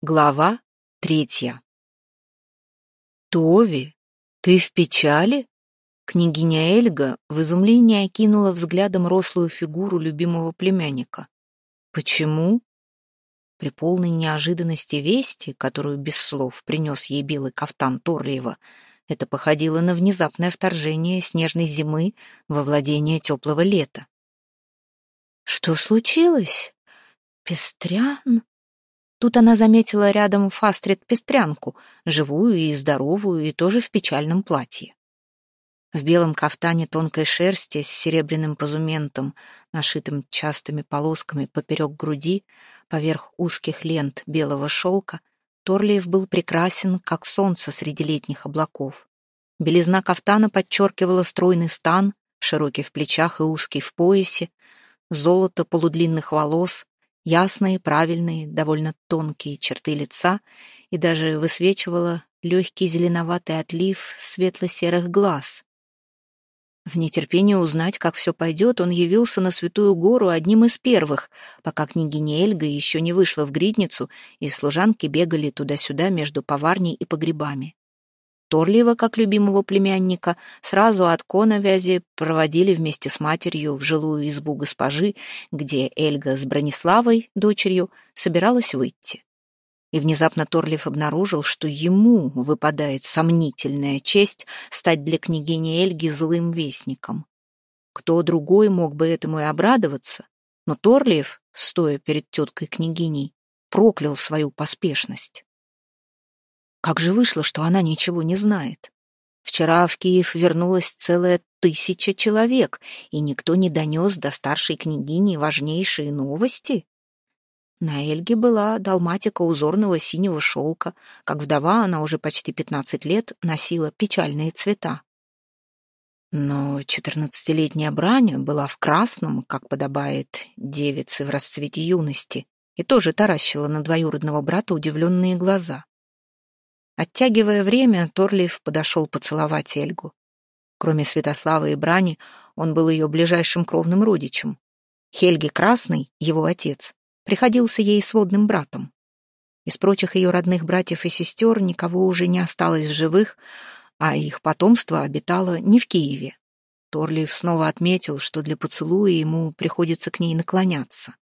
Глава третья. «Тови, ты в печали?» Княгиня Эльга в изумлении окинула взглядом рослую фигуру любимого племянника. «Почему?» При полной неожиданности вести, которую без слов принес ей белый кафтан Торлиева, это походило на внезапное вторжение снежной зимы во владение теплого лета. «Что случилось? Пестрян?» Тут она заметила рядом Фастрид-пестрянку, живую и здоровую, и тоже в печальном платье. В белом кафтане тонкой шерсти с серебряным позументом, нашитым частыми полосками поперек груди, поверх узких лент белого шелка, Торлиев был прекрасен, как солнце среди летних облаков. Белизна кафтана подчеркивала стройный стан, широкий в плечах и узкий в поясе, золото полудлинных волос, ясные, правильные, довольно тонкие черты лица и даже высвечивала легкий зеленоватый отлив светло-серых глаз. В нетерпении узнать, как все пойдет, он явился на Святую Гору одним из первых, пока княгиня Эльга еще не вышла в гридницу, и служанки бегали туда-сюда между поварней и погребами. Торлиева, как любимого племянника, сразу от коновязи проводили вместе с матерью в жилую избу госпожи, где Эльга с Брониславой, дочерью, собиралась выйти. И внезапно Торлиев обнаружил, что ему выпадает сомнительная честь стать для княгини Эльги злым вестником. Кто другой мог бы этому и обрадоваться, но Торлиев, стоя перед теткой княгиней, проклял свою поспешность. Как же вышло, что она ничего не знает? Вчера в Киев вернулась целая тысяча человек, и никто не донес до старшей княгини важнейшие новости. На Эльге была далматика узорного синего шелка. Как вдова она уже почти пятнадцать лет носила печальные цвета. Но четырнадцатилетняя Браня была в красном, как подобает девице в расцвете юности, и тоже таращила на двоюродного брата удивленные глаза. Оттягивая время, Торлиев подошел поцеловать Эльгу. Кроме Святослава и Брани, он был ее ближайшим кровным родичем. Хельги Красный, его отец, приходился ей сводным братом. Из прочих ее родных братьев и сестер никого уже не осталось в живых, а их потомство обитало не в Киеве. Торлиев снова отметил, что для поцелуя ему приходится к ней наклоняться.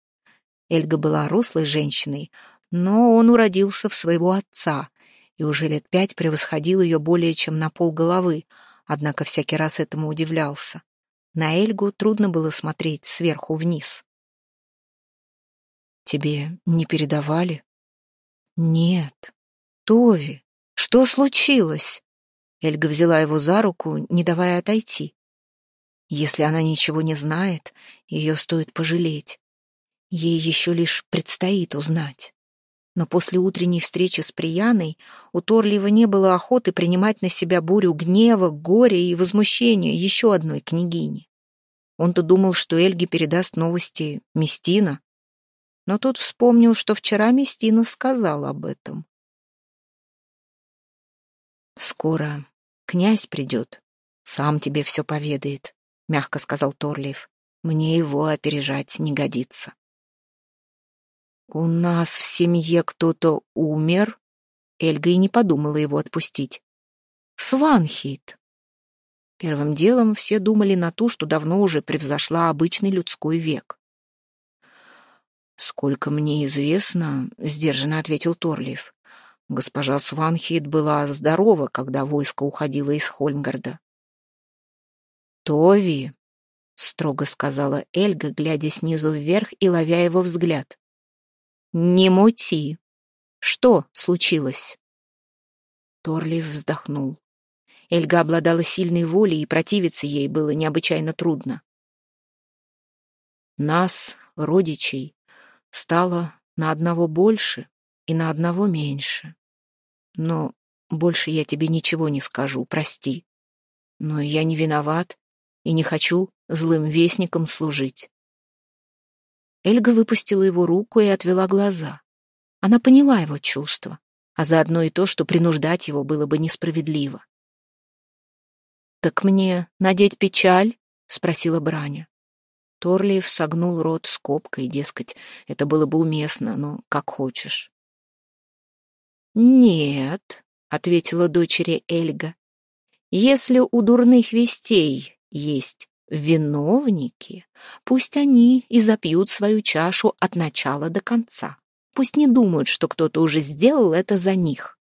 Эльга была рослой женщиной, но он уродился в своего отца, и уже лет пять превосходил ее более чем на пол головы, однако всякий раз этому удивлялся. На Эльгу трудно было смотреть сверху вниз. «Тебе не передавали?» «Нет. Тови, что случилось?» Эльга взяла его за руку, не давая отойти. Если она ничего не знает, ее стоит пожалеть. Ей еще лишь предстоит узнать но после утренней встречи с Прияной у Торлиева не было охоты принимать на себя бурю гнева, горя и возмущения еще одной княгини. Он-то думал, что Эльге передаст новости Местина, но тут вспомнил, что вчера Местина сказал об этом. «Скоро князь придет, сам тебе все поведает», — мягко сказал Торлиев. «Мне его опережать не годится». «У нас в семье кто-то умер?» Эльга и не подумала его отпустить. «Сванхит!» Первым делом все думали на ту, что давно уже превзошла обычный людской век. «Сколько мне известно», — сдержанно ответил Торлиев, «госпожа Сванхит была здорова, когда войско уходило из Хольмгарда». «Тови», — строго сказала Эльга, глядя снизу вверх и ловя его взгляд. «Не мути! Что случилось?» Торлиев вздохнул. Эльга обладала сильной волей, и противиться ей было необычайно трудно. Нас, родичей, стало на одного больше и на одного меньше. Но больше я тебе ничего не скажу, прости. Но я не виноват и не хочу злым вестником служить. Эльга выпустила его руку и отвела глаза. Она поняла его чувства, а заодно и то, что принуждать его было бы несправедливо. «Так мне надеть печаль?» — спросила Браня. Торлиев согнул рот скобкой, дескать, это было бы уместно, но как хочешь. «Нет», — ответила дочери Эльга. «Если у дурных вестей есть виновники, пусть они и запьют свою чашу от начала до конца. Пусть не думают, что кто-то уже сделал это за них».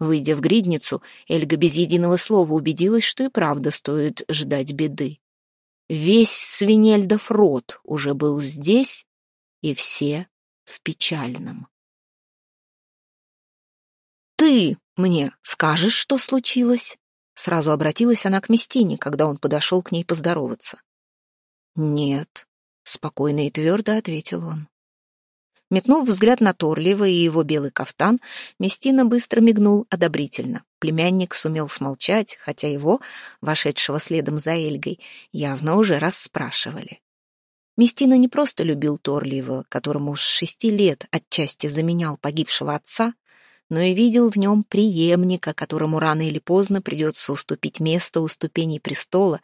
Выйдя в гридницу, Эльга без единого слова убедилась, что и правда стоит ждать беды. Весь свинельдов род уже был здесь, и все в печальном. «Ты мне скажешь, что случилось?» Сразу обратилась она к Местине, когда он подошел к ней поздороваться. «Нет», — спокойно и твердо ответил он. Метнув взгляд на Торлива и его белый кафтан, Местина быстро мигнул одобрительно. Племянник сумел смолчать, хотя его, вошедшего следом за Эльгой, явно уже расспрашивали. Местина не просто любил Торлиева, которому с шести лет отчасти заменял погибшего отца, но и видел в нем преемника, которому рано или поздно придется уступить место у ступеней престола,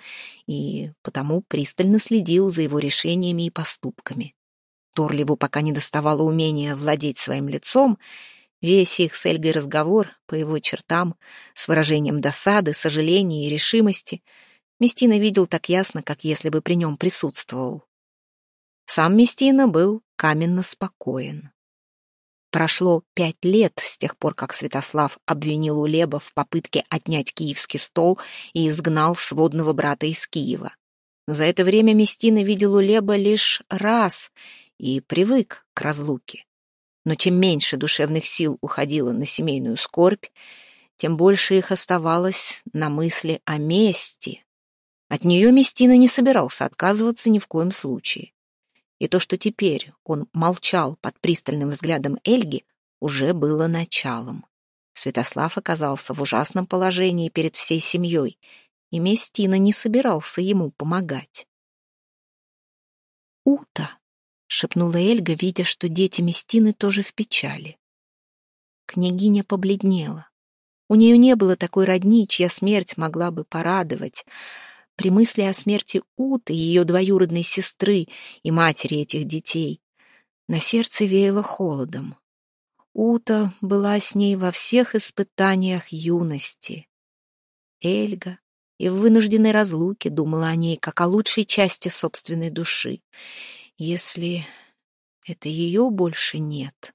и потому пристально следил за его решениями и поступками. Торливу пока не доставало умения владеть своим лицом, весь их с Эльгой разговор по его чертам, с выражением досады, сожаления и решимости, Местина видел так ясно, как если бы при нем присутствовал. Сам Местина был каменно спокоен. Прошло пять лет с тех пор, как Святослав обвинил Улеба в попытке отнять киевский стол и изгнал сводного брата из Киева. За это время Местина видел Улеба лишь раз и привык к разлуке. Но чем меньше душевных сил уходило на семейную скорбь, тем больше их оставалось на мысли о мести. От нее Местина не собирался отказываться ни в коем случае. И то, что теперь он молчал под пристальным взглядом Эльги, уже было началом. Святослав оказался в ужасном положении перед всей семьей, и Местина не собирался ему помогать. «Ута!» шепнула Эльга, видя, что дети Местины тоже в печали. Княгиня побледнела. У нее не было такой родни, чья смерть могла бы порадовать. При мысли о смерти Уты, ее двоюродной сестры и матери этих детей, на сердце веяло холодом. Ута была с ней во всех испытаниях юности. Эльга и в вынужденной разлуке думала о ней как о лучшей части собственной души если это ее больше нет.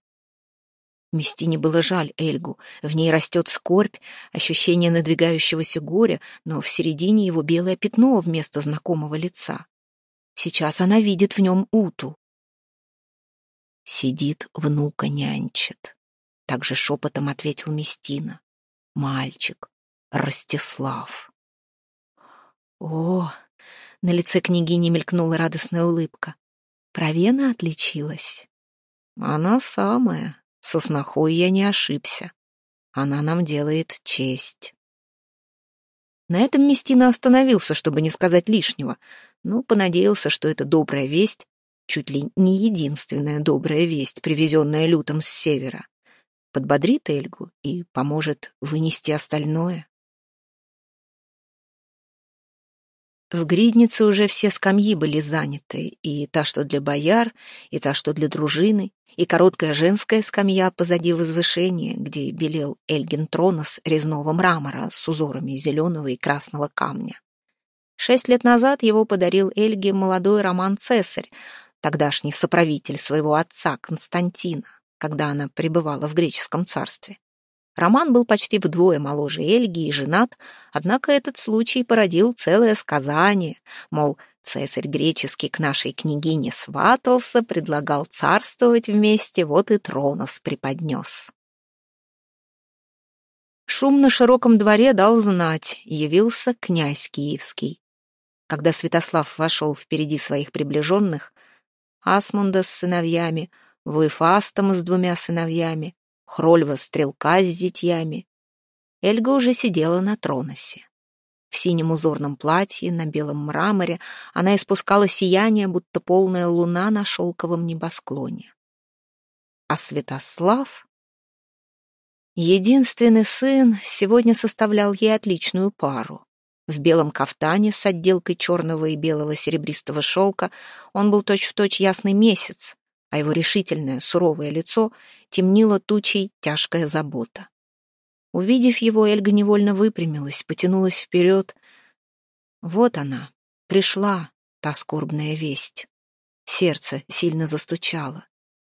Местине было жаль Эльгу. В ней растет скорбь, ощущение надвигающегося горя, но в середине его белое пятно вместо знакомого лица. Сейчас она видит в нем Уту. Сидит внука нянчит. Также шепотом ответил Местина. Мальчик, Ростислав. О, на лице княгини мелькнула радостная улыбка. Провена отличилась. Она самая. Со снохой я не ошибся. Она нам делает честь. На этом Местина остановился, чтобы не сказать лишнего, но понадеялся, что это добрая весть, чуть ли не единственная добрая весть, привезенная лютом с севера, подбодрит Эльгу и поможет вынести остальное. В гриднице уже все скамьи были заняты, и та, что для бояр, и та, что для дружины, и короткая женская скамья позади возвышения, где белел Эльгин Тронос резного мрамора с узорами зеленого и красного камня. Шесть лет назад его подарил Эльге молодой Роман Цесарь, тогдашний соправитель своего отца Константина, когда она пребывала в греческом царстве. Роман был почти вдвое моложе Эльги и женат, однако этот случай породил целое сказание, мол, цесарь греческий к нашей княгине сватался, предлагал царствовать вместе, вот и Тронос преподнес. Шум на широком дворе дал знать, явился князь Киевский. Когда Святослав вошел впереди своих приближенных, Асмунда с сыновьями, Вуефастом с двумя сыновьями, Хрольва стрелка с зятьями. Эльга уже сидела на троносе. В синем узорном платье, на белом мраморе, она испускала сияние, будто полная луна на шелковом небосклоне. А Святослав... Единственный сын сегодня составлял ей отличную пару. В белом кафтане с отделкой черного и белого серебристого шелка он был точь-в-точь точь ясный месяц, а его решительное, суровое лицо темнило тучей тяжкая забота. Увидев его, Эльга невольно выпрямилась, потянулась вперед. Вот она, пришла, та скорбная весть. Сердце сильно застучало.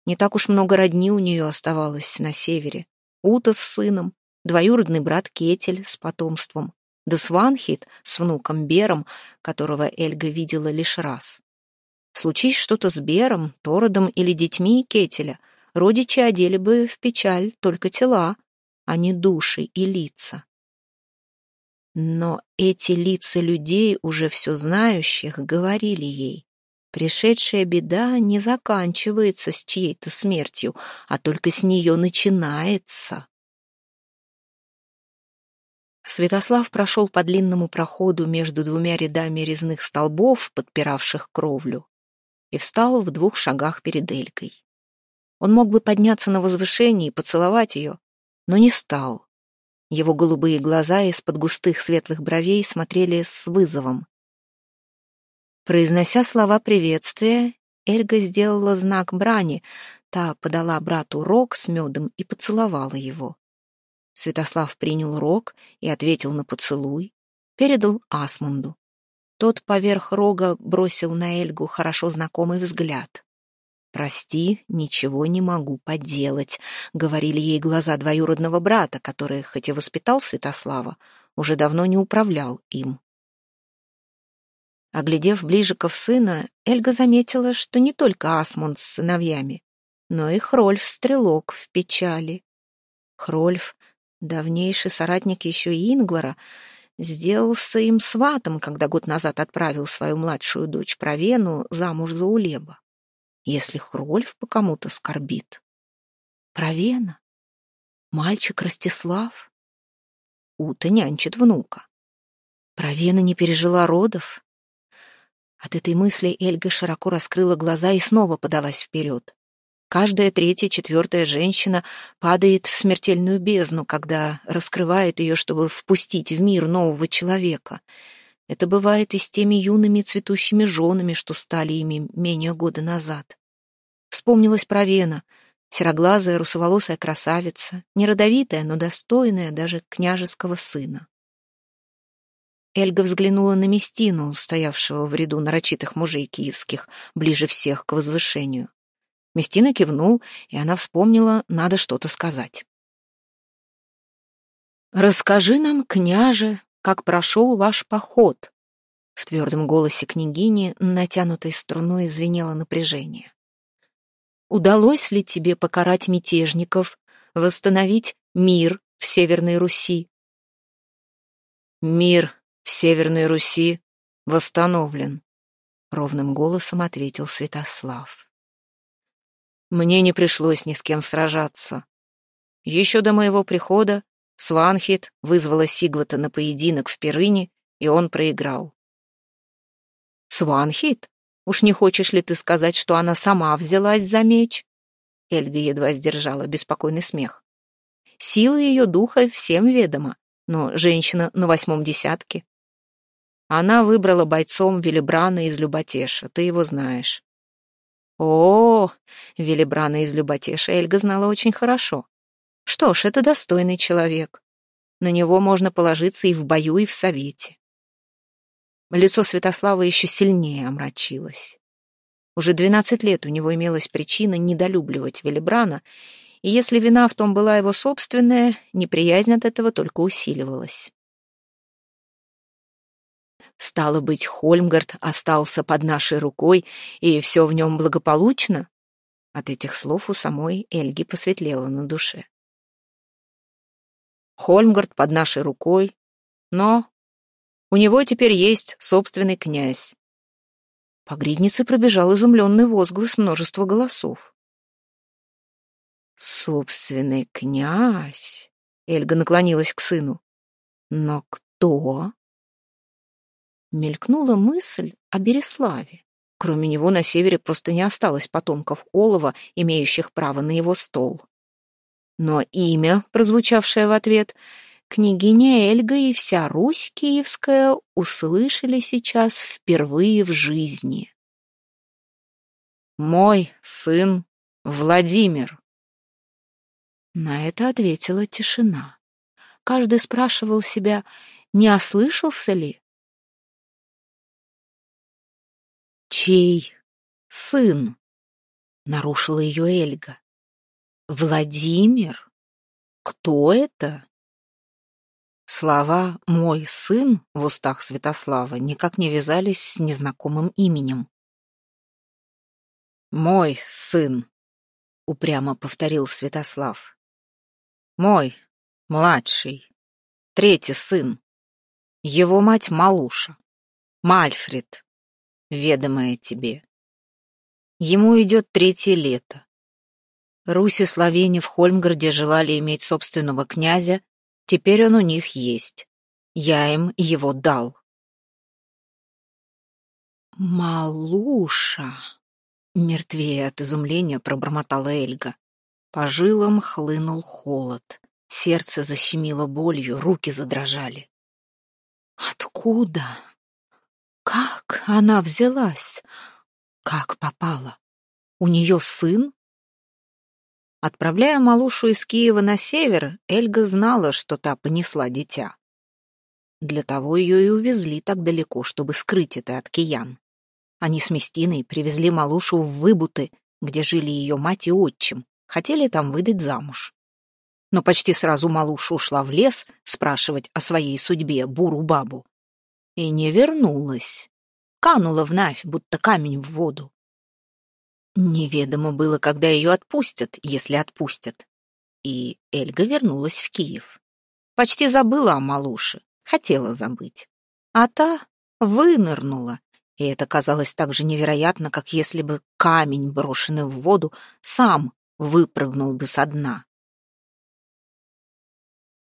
Не так уж много родни у нее оставалось на севере. Ута с сыном, двоюродный брат Кетель с потомством, да Сванхит с внуком Бером, которого Эльга видела лишь раз. Случись что-то с Бером, Тородом или детьми Кетеля, родичи одели бы в печаль только тела, а не души и лица. Но эти лица людей, уже все знающих, говорили ей, пришедшая беда не заканчивается с чьей-то смертью, а только с нее начинается. Святослав прошел по длинному проходу между двумя рядами резных столбов, подпиравших кровлю, и встал в двух шагах перед Элькой. Он мог бы подняться на возвышение и поцеловать ее, но не стал. Его голубые глаза из-под густых светлых бровей смотрели с вызовом. Произнося слова приветствия, Эльга сделала знак брани, та подала брату рог с медом и поцеловала его. Святослав принял рог и ответил на поцелуй, передал Асмунду. Тот поверх рога бросил на Эльгу хорошо знакомый взгляд. «Прости, ничего не могу поделать», — говорили ей глаза двоюродного брата, который, хоть и воспитал Святослава, уже давно не управлял им. Оглядев Ближиков сына, Эльга заметила, что не только Асмунд с сыновьями, но и Хрольф Стрелок в печали. Хрольф Давнейший соратник еще Ингвара сделался им сватом, когда год назад отправил свою младшую дочь Провену замуж за Улеба. Если Хрольф по кому-то скорбит. Провена? Мальчик Ростислав? Ута нянчит внука. Провена не пережила родов? От этой мысли Эльга широко раскрыла глаза и снова подалась вперед. Каждая третья, четвертая женщина падает в смертельную бездну, когда раскрывает ее, чтобы впустить в мир нового человека. Это бывает и с теми юными цветущими женами, что стали ими менее года назад. Вспомнилась про Вена, сероглазая, русоволосая красавица, неродовитая, но достойная даже княжеского сына. Эльга взглянула на Местину, стоявшего в ряду нарочитых мужей киевских, ближе всех к возвышению. Местина кивнул, и она вспомнила, надо что-то сказать. «Расскажи нам, княже, как прошел ваш поход?» В твердом голосе княгини, натянутой струной, звенело напряжение. «Удалось ли тебе покарать мятежников, восстановить мир в Северной Руси?» «Мир в Северной Руси восстановлен», — ровным голосом ответил Святослав. Мне не пришлось ни с кем сражаться. Еще до моего прихода Сванхит вызвала Сигвата на поединок в Перыне, и он проиграл. «Сванхит? Уж не хочешь ли ты сказать, что она сама взялась за меч?» Эльга едва сдержала беспокойный смех. Сила ее духа всем ведома, но женщина на восьмом десятке. Она выбрала бойцом Велибрана из Люботеша, ты его знаешь. О, Велибрана из Люботеша Эльга знала очень хорошо. Что ж, это достойный человек. На него можно положиться и в бою, и в совете. Лицо Святослава еще сильнее омрачилось. Уже двенадцать лет у него имелась причина недолюбливать Велибрана, и если вина в том была его собственная, неприязнь от этого только усиливалась. Стало быть, Хольмгард остался под нашей рукой, и все в нем благополучно? От этих слов у самой Эльги посветлело на душе. Хольмгард под нашей рукой, но у него теперь есть собственный князь. По гриднице пробежал изумленный возглас множества голосов. «Собственный князь!» — Эльга наклонилась к сыну. «Но кто?» Мелькнула мысль о Береславе. Кроме него на севере просто не осталось потомков Олова, имеющих право на его стол. Но имя, прозвучавшее в ответ, княгиня Эльга и вся Русь киевская услышали сейчас впервые в жизни. Мой сын Владимир. На это ответила тишина. Каждый спрашивал себя, не ослышался ли. «Чей сын?» — нарушила ее Эльга. «Владимир? Кто это?» Слова «мой сын» в устах Святослава никак не вязались с незнакомым именем. «Мой сын», — упрямо повторил Святослав. «Мой, младший, третий сын. Его мать Малуша, Мальфред, ведомая тебе. Ему идет третье лето. Руси славяне в Хольмгарде желали иметь собственного князя, теперь он у них есть. Я им его дал». «Малуша!» Мертвее от изумления пробормотала Эльга. По жилам хлынул холод. Сердце защемило болью, руки задрожали. Откуда? Как она взялась? Как попала? У нее сын? Отправляя малушу из Киева на север, Эльга знала, что та понесла дитя. Для того ее и увезли так далеко, чтобы скрыть это от киян. Они с Местиной привезли малушу в Выбуты, где жили ее мать и отчим, хотели там выдать замуж. Но почти сразу малуша ушла в лес спрашивать о своей судьбе буру-бабу. И не вернулась. Канула в Навь, будто камень в воду. Неведомо было, когда ее отпустят, если отпустят. И Эльга вернулась в Киев. Почти забыла о малуше, хотела забыть. А та вынырнула и это казалось так же невероятно, как если бы камень, брошенный в воду, сам выпрыгнул бы со дна.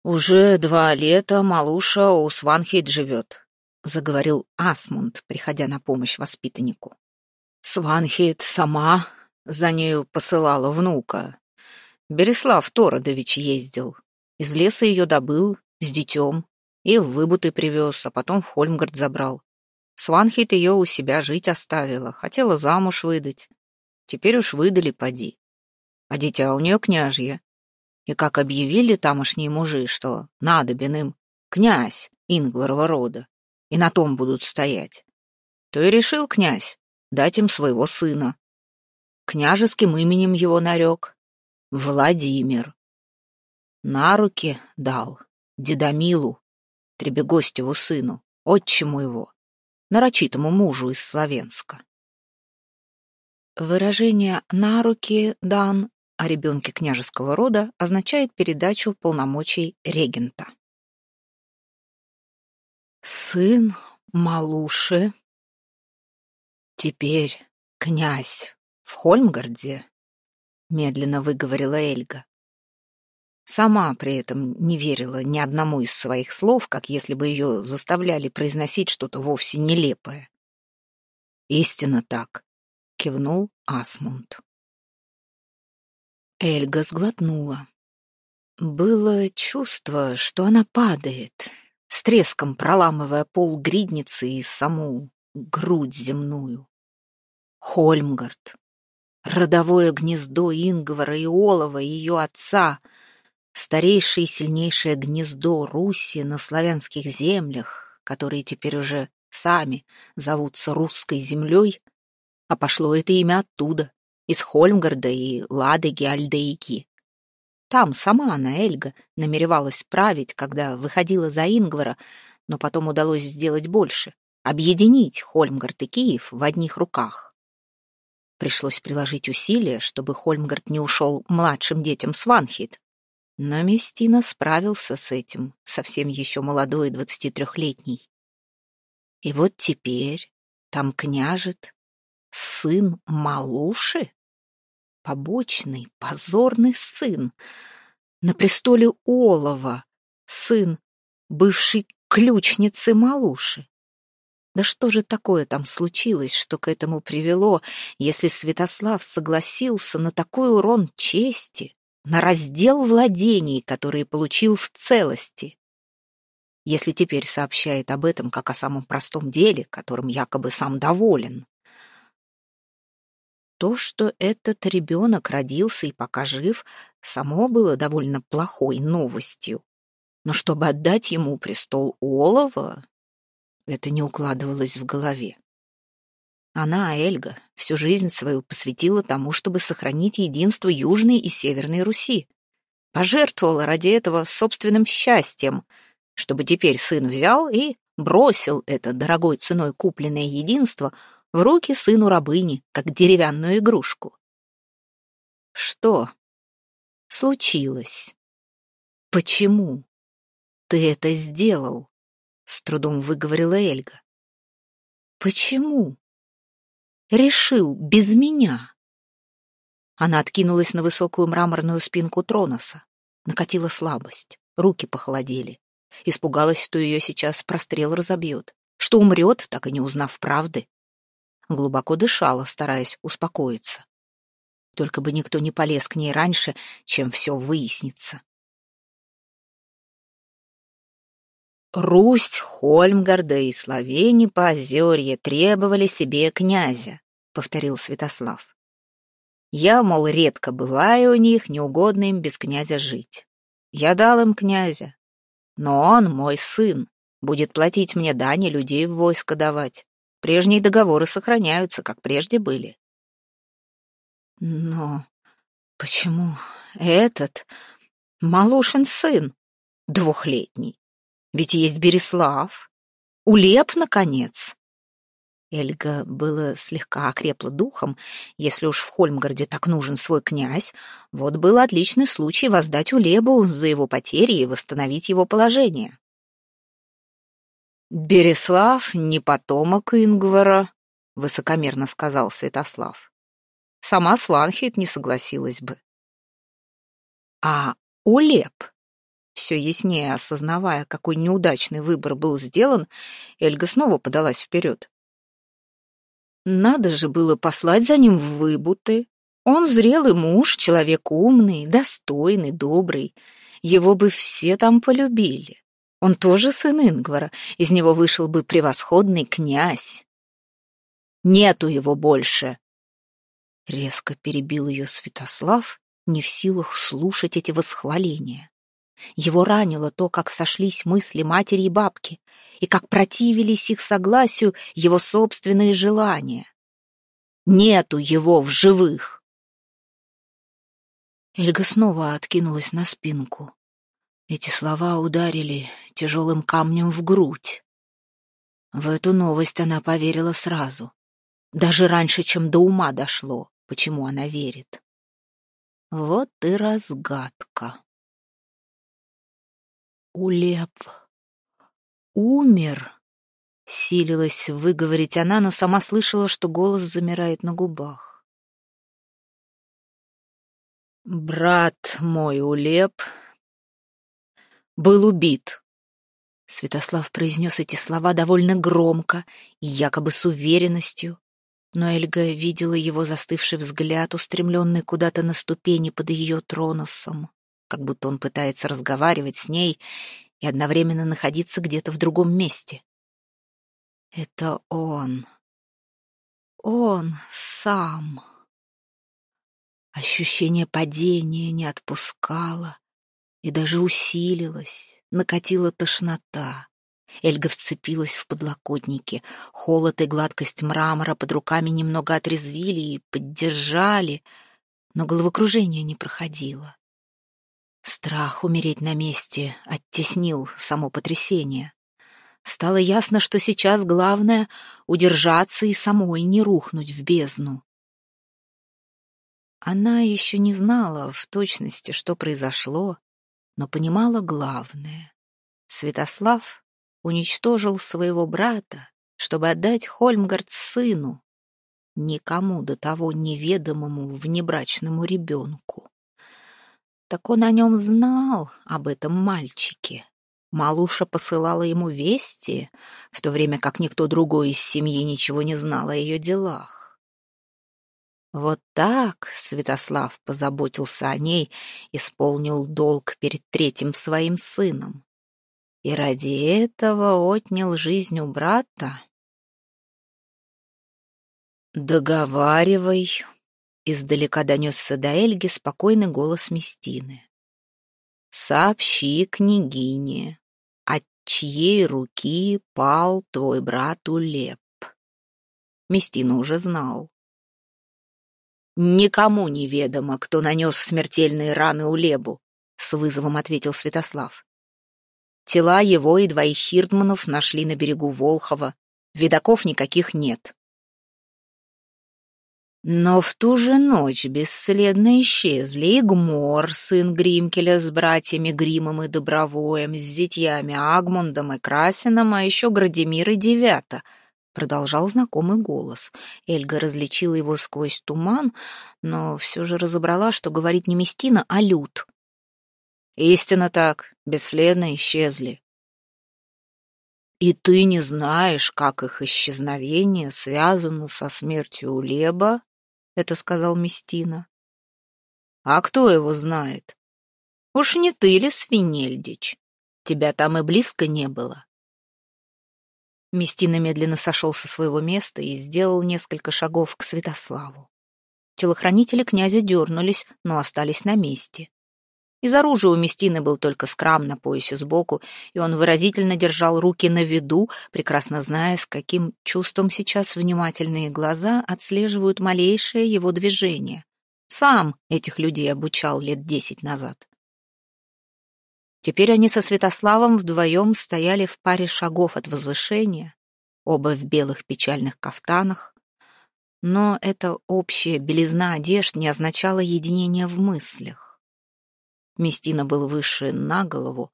«Уже два лета малуша у Сванхейд живет», — заговорил Асмунд, приходя на помощь воспитаннику. «Сванхейд сама за нею посылала внука. Береслав Тородович ездил. Из леса ее добыл с детем и в выбуты привез, а потом в Хольмгард забрал. Сванхит ее у себя жить оставила, хотела замуж выдать. Теперь уж выдали, поди. А дитя у нее княжье. И как объявили тамошние мужи, что надобен им князь Ингварова рода, и на том будут стоять, то и решил князь дать им своего сына. Княжеским именем его нарек — Владимир. На руки дал Дедомилу, Требегостеву сыну, отчиму его нарочитому мужу из Словенска. Выражение «на руки дан» о ребенке княжеского рода означает передачу полномочий регента. Сын Малуши, теперь князь в Хольмгарде, медленно выговорила Эльга. Сама при этом не верила ни одному из своих слов, как если бы ее заставляли произносить что-то вовсе нелепое. «Истинно так», — кивнул Асмунд. Эльга сглотнула. Было чувство, что она падает, с треском проламывая пол гридницы и саму грудь земную. Хольмгард, родовое гнездо Ингвара и Олова, ее отца — старейшее и сильнейшее гнездо Руси на славянских землях, которые теперь уже сами зовутся русской землей, а пошло это имя оттуда, из Хольмгарда и Ладоги-Альдейки. Там сама она, Эльга, намеревалась править, когда выходила за Ингвара, но потом удалось сделать больше — объединить Хольмгард и Киев в одних руках. Пришлось приложить усилия, чтобы Хольмгард не ушел младшим детям Сванхит, но Местина справился с этим, совсем еще молодой, двадцати трехлетний. И вот теперь там княжет сын Малуши, побочный, позорный сын, на престоле Олова, сын бывшей ключницы Малуши. Да что же такое там случилось, что к этому привело, если Святослав согласился на такой урон чести? на раздел владений, которые получил в целости. Если теперь сообщает об этом как о самом простом деле, которым якобы сам доволен, То, что этот ребенок родился и пока жив, само было довольно плохой новостью. Но чтобы отдать ему престол Олова, это не укладывалось в голове. Она, Эльга, всю жизнь свою посвятила тому, чтобы сохранить единство Южной и Северной Руси. Пожертвовала ради этого собственным счастьем, чтобы теперь сын взял и бросил это дорогой ценой купленное единство в руки сыну рабыни, как деревянную игрушку. Что случилось? Почему ты это сделал? С трудом выговорила Эльга. Почему? Решил без меня. Она откинулась на высокую мраморную спинку Троноса. Накатила слабость, руки похолодели. Испугалась, что ее сейчас прострел разобьет, что умрет, так и не узнав правды глубоко дышала, стараясь успокоиться. Только бы никто не полез к ней раньше, чем все выяснится. Русь, Хольмгарда и Словени по озерье требовали себе князя, — повторил Святослав. Я, мол, редко бываю у них, неугодно им без князя жить. Я дал им князя, но он мой сын, будет платить мне дани, людей в войско давать. Прежние договоры сохраняются, как прежде были. Но почему этот Малушин сын двухлетний? Ведь есть Береслав, Улеп, наконец. Эльга было слегка окрепла духом. Если уж в Хольмгарде так нужен свой князь, вот был отличный случай воздать Улебу за его потери и восстановить его положение. «Береслав не потомок Ингвара», — высокомерно сказал Святослав. «Сама Сванхит не согласилась бы». «А Улеп?» Все яснее осознавая, какой неудачный выбор был сделан, Эльга снова подалась вперед. Надо же было послать за ним в выбуты. Он зрелый муж, человек умный, достойный, добрый. Его бы все там полюбили. Он тоже сын Ингвара, из него вышел бы превосходный князь. Нету его больше. Резко перебил ее Святослав, не в силах слушать эти восхваления. Его ранило то, как сошлись мысли матери и бабки, и как противились их согласию его собственные желания. Нету его в живых. Эльга снова откинулась на спинку. Эти слова ударили тяжелым камнем в грудь. В эту новость она поверила сразу, даже раньше, чем до ума дошло, почему она верит. Вот и разгадка. Улеп умер, силилась выговорить она, но сама слышала, что голос замирает на губах. Брат мой Улеп был убит. Святослав произнес эти слова довольно громко и якобы с уверенностью, но Эльга видела его застывший взгляд, устремленный куда-то на ступени под ее троносом, как будто он пытается разговаривать с ней и одновременно находиться где-то в другом месте. Это он. Он сам. Ощущение падения не отпускало, и даже усилилась, накатила тошнота. Эльга вцепилась в подлокотники. Холод и гладкость мрамора под руками немного отрезвили и поддержали, но головокружение не проходило. Страх умереть на месте оттеснил само потрясение. Стало ясно, что сейчас главное — удержаться и самой не рухнуть в бездну. Она еще не знала в точности, что произошло, но понимала главное. Святослав уничтожил своего брата, чтобы отдать Хольмгард сыну, никому до того неведомому внебрачному ребенку. Так он о нем знал, об этом мальчике. Малуша посылала ему вести, в то время как никто другой из семьи ничего не знал о ее делах. Вот так Святослав позаботился о ней, исполнил долг перед третьим своим сыном. И ради этого отнял жизнь у брата. «Договаривай», Издалека донесся до Эльги спокойный голос Местины. «Сообщи княгине, от чьей руки пал твой брат Улеп». Местина уже знал. «Никому не ведомо, кто нанес смертельные раны Улебу», — с вызовом ответил Святослав. Тела его и двоих хирдманов нашли на берегу Волхова. Видаков никаких нет. Но в ту же ночь бесследно исчезли и Гмор, сын Гримкеля с братьями Гримом и Добровоем, с зятьями Агмундом и Красином, а еще Градимир и Девята. Продолжал знакомый голос. Эльга различила его сквозь туман, но все же разобрала, что говорит не Местина, а Люд. «Истинно так, бесследно исчезли», и ты не знаешь, как их исчезновение связано со смертью Улеба — это сказал Местина. «А кто его знает? Уж не ты ли, Свинельдич? Тебя там и близко не было». Местина медленно сошел со своего места и сделал несколько шагов к Святославу. Телохранители князя дернулись, но остались на месте. Из оружия у Местины был только скрам на поясе сбоку, и он выразительно держал руки на виду, прекрасно зная, с каким чувством сейчас внимательные глаза отслеживают малейшее его движение. Сам этих людей обучал лет десять назад. Теперь они со Святославом вдвоем стояли в паре шагов от возвышения, оба в белых печальных кафтанах, но эта общая белизна одежд не означала единения в мыслях. Местина был выше на голову,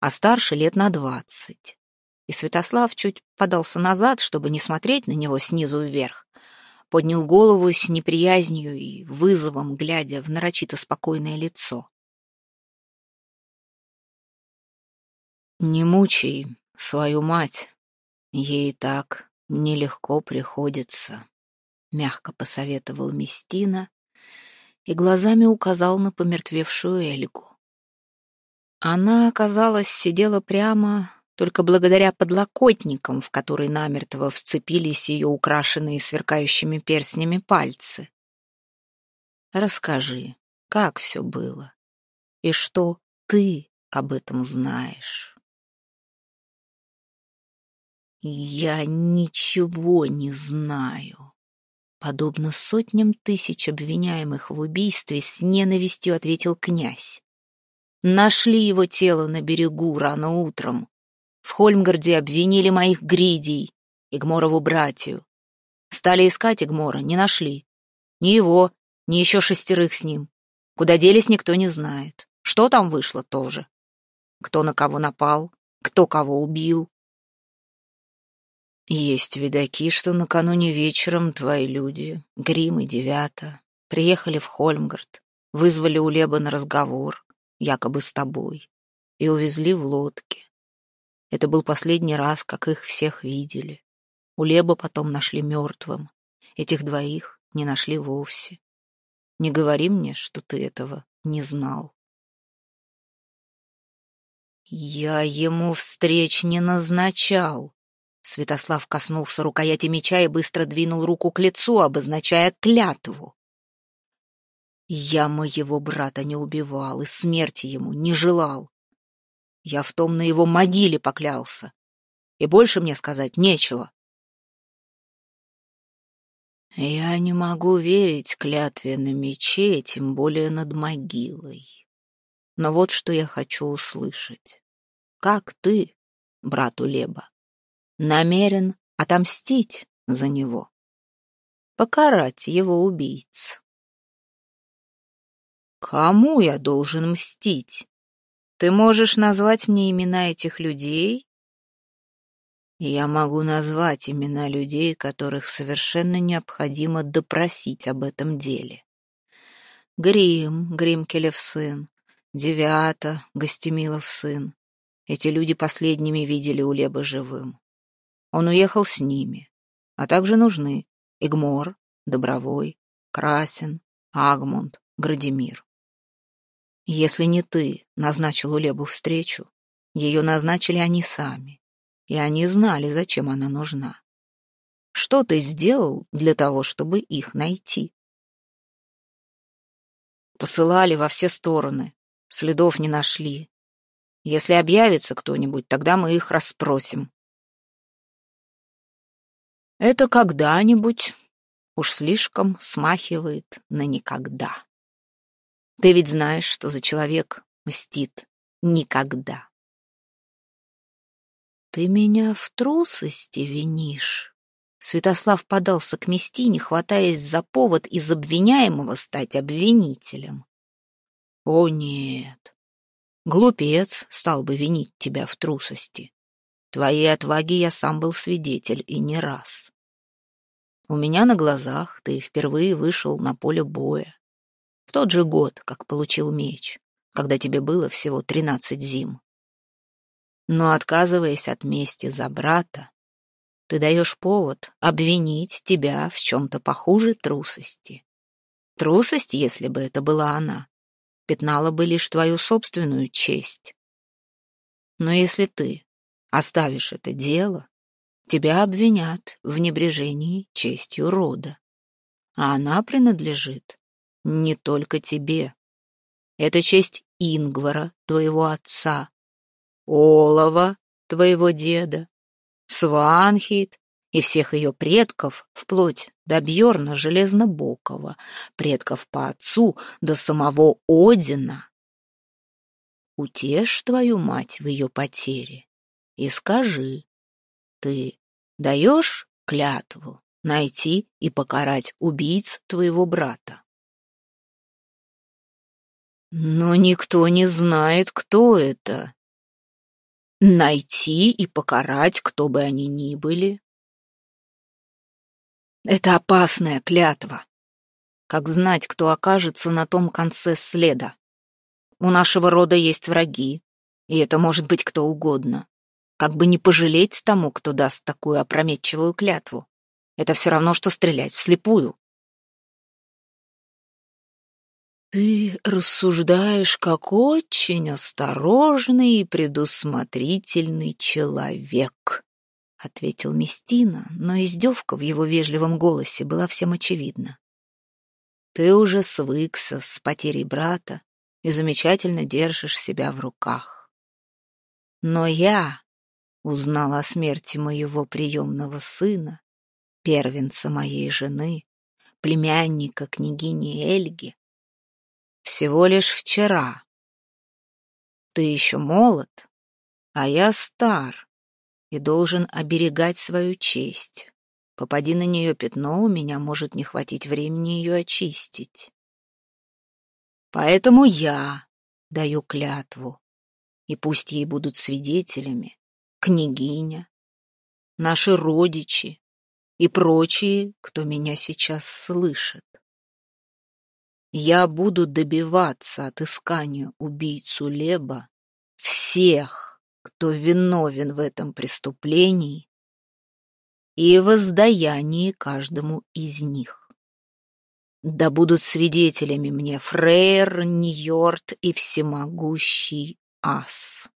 а старше лет на двадцать. И Святослав чуть подался назад, чтобы не смотреть на него снизу вверх. Поднял голову с неприязнью и вызовом, глядя в нарочито спокойное лицо. «Не мучай свою мать, ей так нелегко приходится», — мягко посоветовал Местина, и глазами указал на помертвевшую Эльгу. Она, казалось, сидела прямо только благодаря подлокотникам, в которые намертво вцепились ее украшенные сверкающими перстнями пальцы. «Расскажи, как все было, и что ты об этом знаешь?» «Я ничего не знаю», Подобно сотням тысяч обвиняемых в убийстве, с ненавистью ответил князь. Нашли его тело на берегу рано утром. В Хольмгарде обвинили моих гридей, Игморову братью. Стали искать Игмора, не нашли. Ни его, ни еще шестерых с ним. Куда делись, никто не знает. Что там вышло тоже. Кто на кого напал, кто кого убил, есть видаки, что накануне вечером твои люди, Грим и Девята, приехали в Хольмгард, вызвали у Леба на разговор, якобы с тобой, и увезли в лодке. Это был последний раз, как их всех видели. У Леба потом нашли мертвым. Этих двоих не нашли вовсе. Не говори мне, что ты этого не знал. Я ему встреч не назначал, Святослав коснулся рукояти меча и быстро двинул руку к лицу, обозначая клятву. Я моего брата не убивал и смерти ему не желал. Я в том на его могиле поклялся. И больше мне сказать нечего. Я не могу верить клятве на мече, тем более над могилой. Но вот что я хочу услышать. Как ты, брат Улеба, намерен отомстить за него, покарать его убийц. Кому я должен мстить? Ты можешь назвать мне имена этих людей? Я могу назвать имена людей, которых совершенно необходимо допросить об этом деле. Грим, Гримкелев сын, Девята, Гостемилов сын. Эти люди последними видели Улеба живым. Он уехал с ними, а также нужны Игмор, Добровой, Красин, Агмунд, Градимир. Если не ты назначил Улебу встречу, ее назначили они сами, и они знали, зачем она нужна. Что ты сделал для того, чтобы их найти? Посылали во все стороны. Следов не нашли. Если объявится кто-нибудь, тогда мы их расспросим. Это когда-нибудь уж слишком смахивает на никогда. Ты ведь знаешь, что за человек мстит никогда. Ты меня в трусости винишь. Святослав подался к Местине, хватаясь за повод из обвиняемого стать обвинителем. О нет, глупец стал бы винить тебя в трусости. Твоей отваги я сам был свидетель и не раз. У меня на глазах ты впервые вышел на поле боя. В тот же год, как получил меч, когда тебе было всего тринадцать зим. Но отказываясь от мести за брата, ты даешь повод обвинить тебя в чем-то похуже трусости. Трусость, если бы это была она, пятнала бы лишь твою собственную честь. Но если ты оставишь это дело, тебя обвинят в небрежении честью рода. А она принадлежит не только тебе. Это честь Ингвара, твоего отца, Олова, твоего деда, Сванхит и всех ее предков, вплоть до Бьорна Железнобокова, предков по отцу, до самого Одина. Утешь твою мать в ее потере и скажи, ты даешь клятву найти и покарать убийц твоего брата? Но никто не знает, кто это, найти и покарать, кто бы они ни были. Это опасная клятва. Как знать, кто окажется на том конце следа? У нашего рода есть враги, и это может быть кто угодно. Как бы не пожалеть тому, кто даст такую опрометчивую клятву. Это все равно, что стрелять вслепую. «Ты рассуждаешь как очень осторожный и предусмотрительный человек», — ответил Местина, но издевка в его вежливом голосе была всем очевидна. «Ты уже свыкся с потерей брата и замечательно держишь себя в руках. Но я узнала о смерти моего приемного сына, первенца моей жены, племянника княгини Эльги, всего лишь вчера. Ты еще молод, а я стар и должен оберегать свою честь. Попади на нее пятно, у меня может не хватить времени ее очистить. Поэтому я даю клятву, и пусть ей будут свидетелями княгиня, наши родичи и прочие, кто меня сейчас слышит. Я буду добиваться отыскания убийцу Леба всех, кто виновен в этом преступлении, и воздаянии каждому из них. Да будут свидетелями мне Фрейр, Ньорд и всемогущий Ас.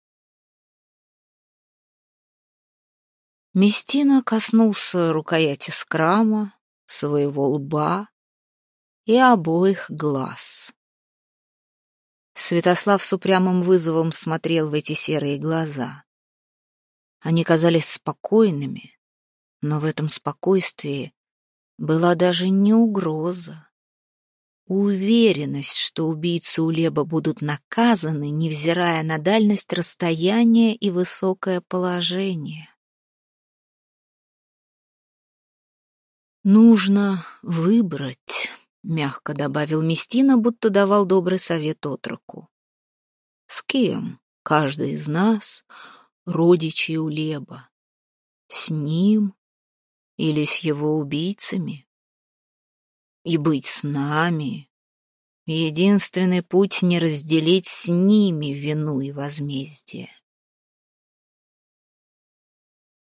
Местина коснулся рукояти скрама, своего лба, и обоих глаз. Святослав с упрямым вызовом смотрел в эти серые глаза. Они казались спокойными, но в этом спокойствии была даже не угроза. Уверенность, что убийцы Улеба будут наказаны, невзирая на дальность расстояния и высокое положение. Нужно выбрать. — мягко добавил Местина, будто давал добрый совет отроку. «С кем каждый из нас родичи у Леба? С ним или с его убийцами? И быть с нами — единственный путь не разделить с ними вину и возмездие.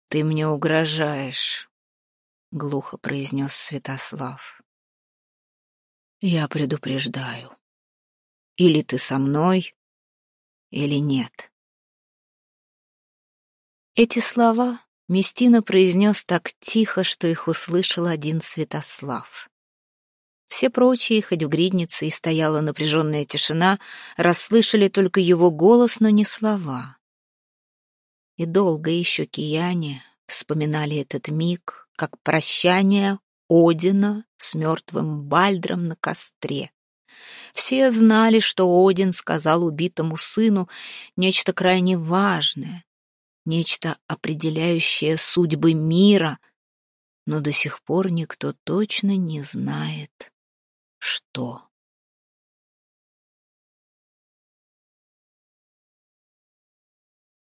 «Ты мне угрожаешь», — глухо произнес Святослав. Я предупреждаю. Или ты со мной, или нет. Эти слова Местина произнес так тихо, что их услышал один Святослав. Все прочие, хоть в гриднице и стояла напряженная тишина, расслышали только его голос, но не слова. И долго еще кияне вспоминали этот миг, как прощание Одина с мертвым Бальдром на костре. Все знали, что Один сказал убитому сыну нечто крайне важное, нечто определяющее судьбы мира, но до сих пор никто точно не знает, что.